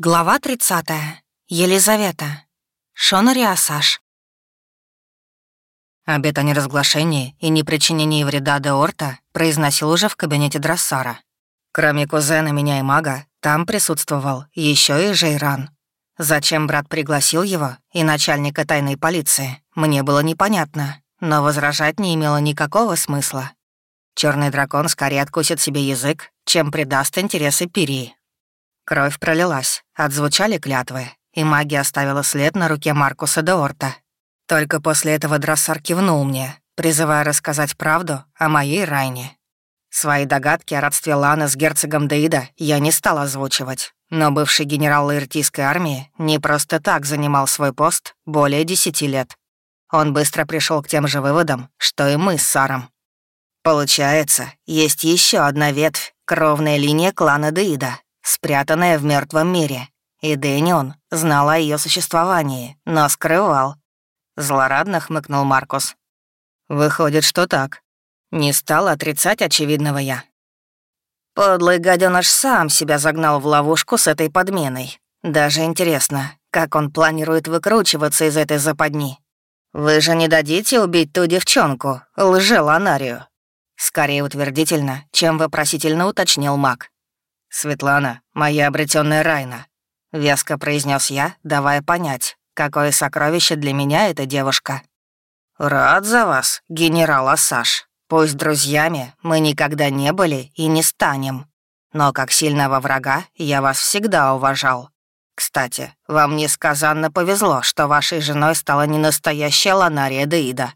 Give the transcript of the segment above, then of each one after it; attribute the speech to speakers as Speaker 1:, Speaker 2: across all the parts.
Speaker 1: Глава 30. Елизавета. Шонари Асаш. Обет о неразглашении и непричинении вреда Деорта произносил уже в кабинете Драссара. Кроме кузена меня и мага, там присутствовал еще и Жейран. Зачем брат пригласил его и начальника тайной полиции, мне было непонятно, но возражать не имело никакого смысла. Черный дракон скорее откусит себе язык, чем предаст интересы Пирии. Кровь пролилась, отзвучали клятвы, и магия оставила след на руке Маркуса де Орта. Только после этого Дроссар кивнул мне, призывая рассказать правду о моей Райне. Свои догадки о родстве Ланы с герцогом Деида я не стал озвучивать, но бывший генерал Лаэртийской армии не просто так занимал свой пост более десяти лет. Он быстро пришел к тем же выводам, что и мы с Саром. Получается, есть еще одна ветвь, кровная линия клана Деида, спрятанная в мертвом мире. И Дэнион знал о ее существовании, но скрывал. Злорадно хмыкнул Маркус. «Выходит, что так. Не стал отрицать очевидного я». Подлый гаденыш сам себя загнал в ловушку с этой подменой. Даже интересно, как он планирует выкручиваться из этой западни. «Вы же не дадите убить ту девчонку, лже-ланарию?» Скорее утвердительно, чем вопросительно уточнил маг. «Светлана, моя обретенная Райна», — веско произнес я, давая понять, какое сокровище для меня эта девушка. «Рад за вас, генерал Ассаш. Пусть друзьями мы никогда не были и не станем. Но как сильного врага я вас всегда уважал. Кстати, вам несказанно повезло, что вашей женой стала не настоящая Ланария Деида.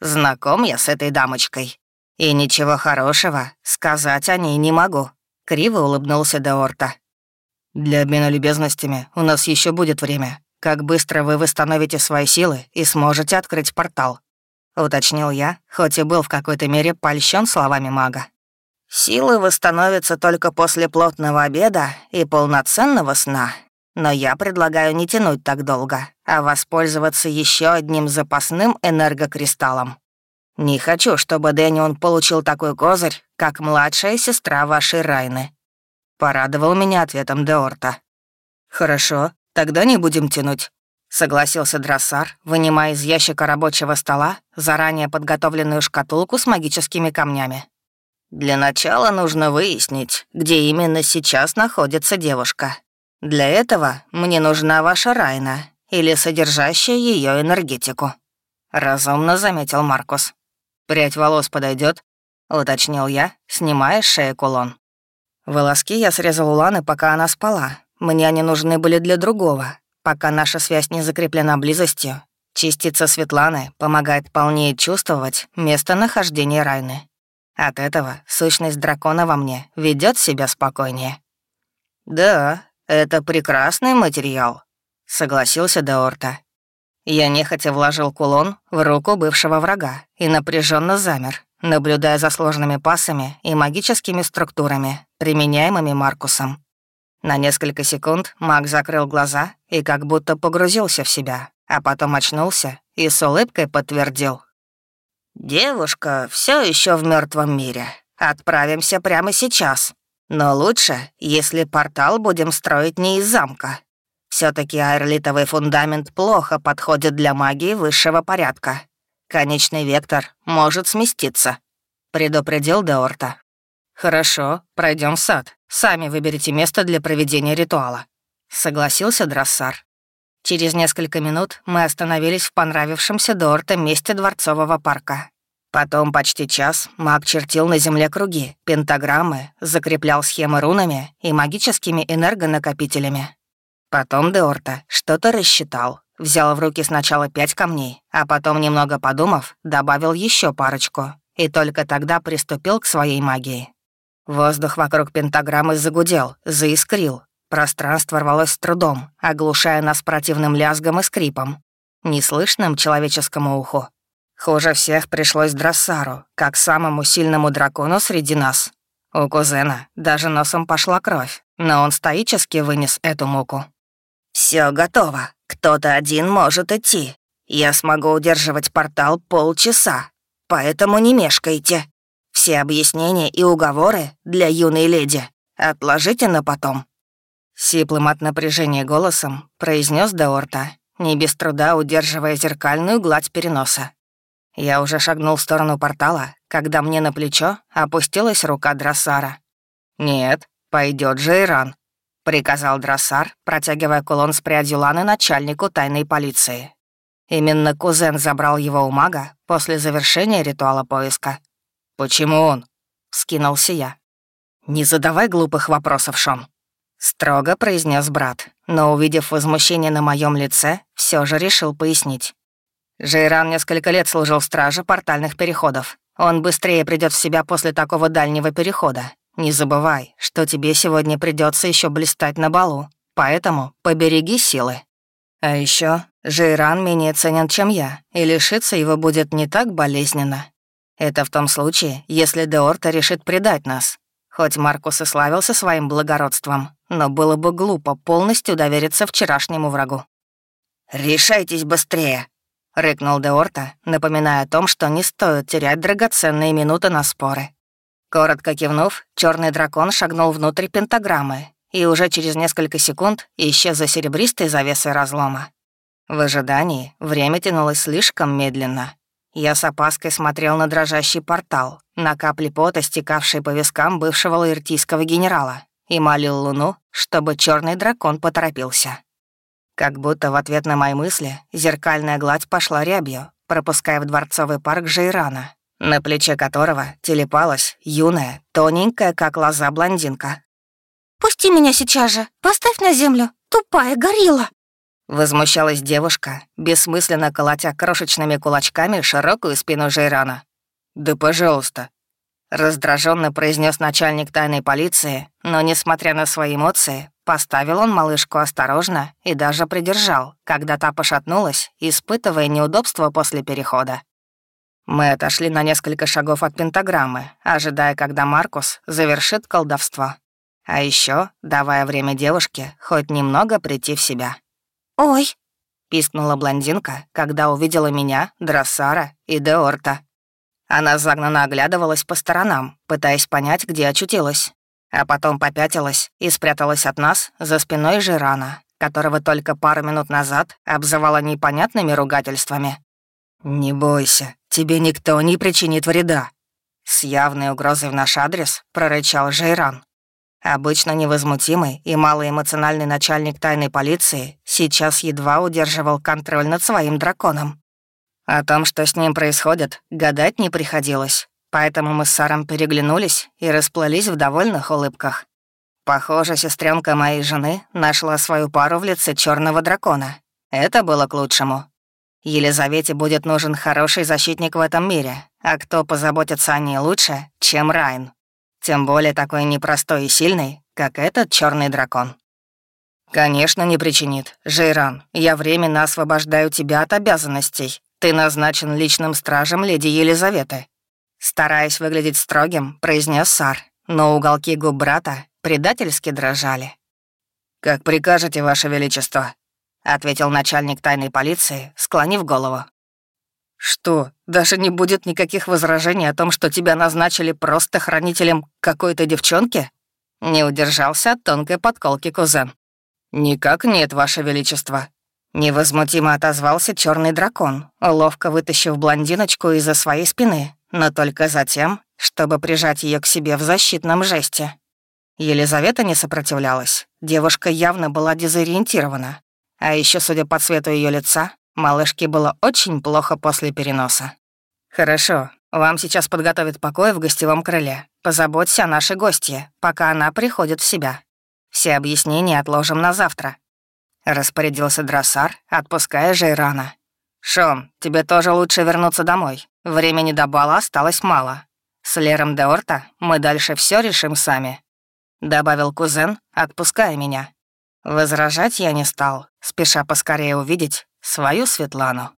Speaker 1: Знаком я с этой дамочкой. И ничего хорошего сказать о ней не могу. Криво улыбнулся Деорта. «Для обмена любезностями у нас еще будет время. Как быстро вы восстановите свои силы и сможете открыть портал?» Уточнил я, хоть и был в какой-то мере польщен словами мага. «Силы восстановятся только после плотного обеда и полноценного сна. Но я предлагаю не тянуть так долго, а воспользоваться еще одним запасным энергокристаллом. Не хочу, чтобы Дэнион получил такой козырь, как младшая сестра вашей Райны. Порадовал меня ответом Деорта. Хорошо, тогда не будем тянуть. Согласился Дроссар, вынимая из ящика рабочего стола заранее подготовленную шкатулку с магическими камнями. «Для начала нужно выяснить, где именно сейчас находится девушка. Для этого мне нужна ваша Райна или содержащая ее энергетику», — разумно заметил Маркус. «Прядь волос подойдет, уточнил я, снимая с шеи кулон. Волоски я срезал у Ланы, пока она спала. Мне они нужны были для другого. Пока наша связь не закреплена близостью, частица Светланы помогает полнее чувствовать местонахождение Райны. От этого сущность дракона во мне ведет себя спокойнее. «Да, это прекрасный материал», — согласился Деорта. Я нехотя вложил кулон в руку бывшего врага и напряженно замер, наблюдая за сложными пасами и магическими структурами, применяемыми Маркусом. На несколько секунд маг закрыл глаза и как будто погрузился в себя, а потом очнулся и с улыбкой подтвердил. «Девушка все еще в мертвом мире. Отправимся прямо сейчас. Но лучше, если портал будем строить не из замка, все таки аэрлитовый фундамент плохо подходит для магии высшего порядка. Конечный вектор может сместиться», — предупредил Деорта. «Хорошо, пройдем в сад. Сами выберите место для проведения ритуала», — согласился Дроссар. Через несколько минут мы остановились в понравившемся Деорта месте Дворцового парка. Потом почти час маг чертил на земле круги, пентаграммы, закреплял схемы рунами и магическими энергонакопителями. Потом Деорта что-то рассчитал, взял в руки сначала пять камней, а потом, немного подумав, добавил еще парочку, и только тогда приступил к своей магии. Воздух вокруг пентаграммы загудел, заискрил. Пространство рвалось с трудом, оглушая нас противным лязгом и скрипом, неслышным человеческому уху. Хуже всех пришлось Дроссару, как самому сильному дракону среди нас. У кузена даже носом пошла кровь, но он стоически вынес эту муку. Все готово. Кто-то один может идти. Я смогу удерживать портал полчаса, поэтому не мешкайте. Все объяснения и уговоры для юной леди отложите на потом». Сиплым от напряжения голосом произнес Деорта, не без труда удерживая зеркальную гладь переноса. Я уже шагнул в сторону портала, когда мне на плечо опустилась рука Дроссара. «Нет, пойдет же Иран», — приказал Дроссар, протягивая кулон с прядью ланы начальнику тайной полиции. Именно кузен забрал его у мага после завершения ритуала поиска. «Почему он?» — скинулся я. «Не задавай глупых вопросов, Шон», — строго произнес брат, но, увидев возмущение на моем лице, все же решил пояснить. Жейран несколько лет служил страже портальных переходов. Он быстрее придет в себя после такого дальнего перехода. Не забывай, что тебе сегодня придется еще блистать на балу, поэтому побереги силы. А еще Жейран менее ценен, чем я, и лишиться его будет не так болезненно. Это в том случае, если Деорта решит предать нас. Хоть Маркус и славился своим благородством, но было бы глупо полностью довериться вчерашнему врагу. «Решайтесь быстрее!» — рыкнул Деорта, напоминая о том, что не стоит терять драгоценные минуты на споры. Коротко кивнув, черный дракон шагнул внутрь пентаграммы и уже через несколько секунд исчез за серебристой завесой разлома. В ожидании время тянулось слишком медленно. Я с опаской смотрел на дрожащий портал, на капли пота, стекавшие по вискам бывшего лаэртийского генерала, и молил Луну, чтобы черный дракон поторопился. Как будто в ответ на мои мысли зеркальная гладь пошла рябью, пропуская в дворцовый парк Жейрана, на плече которого телепалась юная, тоненькая, как лоза, блондинка.
Speaker 2: «Пусти меня сейчас же! Поставь на землю! Тупая горилла!»
Speaker 1: Возмущалась девушка, бессмысленно колотя крошечными кулачками широкую спину Жейрана. «Да пожалуйста!» Раздраженно произнес начальник тайной полиции, но, несмотря на свои эмоции, Поставил он малышку осторожно и даже придержал, когда та пошатнулась, испытывая неудобства после перехода. Мы отошли на несколько шагов от пентаграммы, ожидая, когда Маркус завершит колдовство. А еще давая время девушке хоть немного прийти в себя.
Speaker 2: «Ой!»
Speaker 1: — пискнула блондинка, когда увидела меня, Дроссара и Деорта. Она загнанно оглядывалась по сторонам, пытаясь понять, где очутилась а потом попятилась и спряталась от нас за спиной Жирана, которого только пару минут назад обзывала непонятными ругательствами. «Не бойся, тебе никто не причинит вреда», — с явной угрозой в наш адрес прорычал Жейран. Обычно невозмутимый и малоэмоциональный начальник тайной полиции сейчас едва удерживал контроль над своим драконом. О том, что с ним происходит, гадать не приходилось. Поэтому мы с Саром переглянулись и расплылись в довольных улыбках. Похоже, сестренка моей жены нашла свою пару в лице черного дракона. Это было к лучшему. Елизавете будет нужен хороший защитник в этом мире, а кто позаботится о ней лучше, чем Райн. Тем более такой непростой и сильный, как этот черный дракон. «Конечно, не причинит. Жейран, я временно освобождаю тебя от обязанностей. Ты назначен личным стражем леди Елизаветы. Стараясь выглядеть строгим, произнес Сар, но уголки губ брата предательски дрожали. «Как прикажете, Ваше Величество», — ответил начальник тайной полиции, склонив голову. «Что, даже не будет никаких возражений о том, что тебя назначили просто хранителем какой-то девчонки?» Не удержался от тонкой подколки кузен. «Никак нет, Ваше Величество». Невозмутимо отозвался черный дракон, ловко вытащив блондиночку из-за своей спины но только затем, чтобы прижать ее к себе в защитном жесте. Елизавета не сопротивлялась. Девушка явно была дезориентирована. А еще, судя по цвету ее лица, малышке было очень плохо после переноса. «Хорошо, вам сейчас подготовят покой в гостевом крыле. Позаботься о нашей гостье, пока она приходит в себя. Все объяснения отложим на завтра». Распорядился Дроссар, отпуская Жейрана. «Шон, тебе тоже лучше вернуться домой. Времени до бала осталось мало. С Лером де Орта мы дальше все решим сами», — добавил кузен, отпуская меня. Возражать я не стал, спеша поскорее увидеть свою Светлану.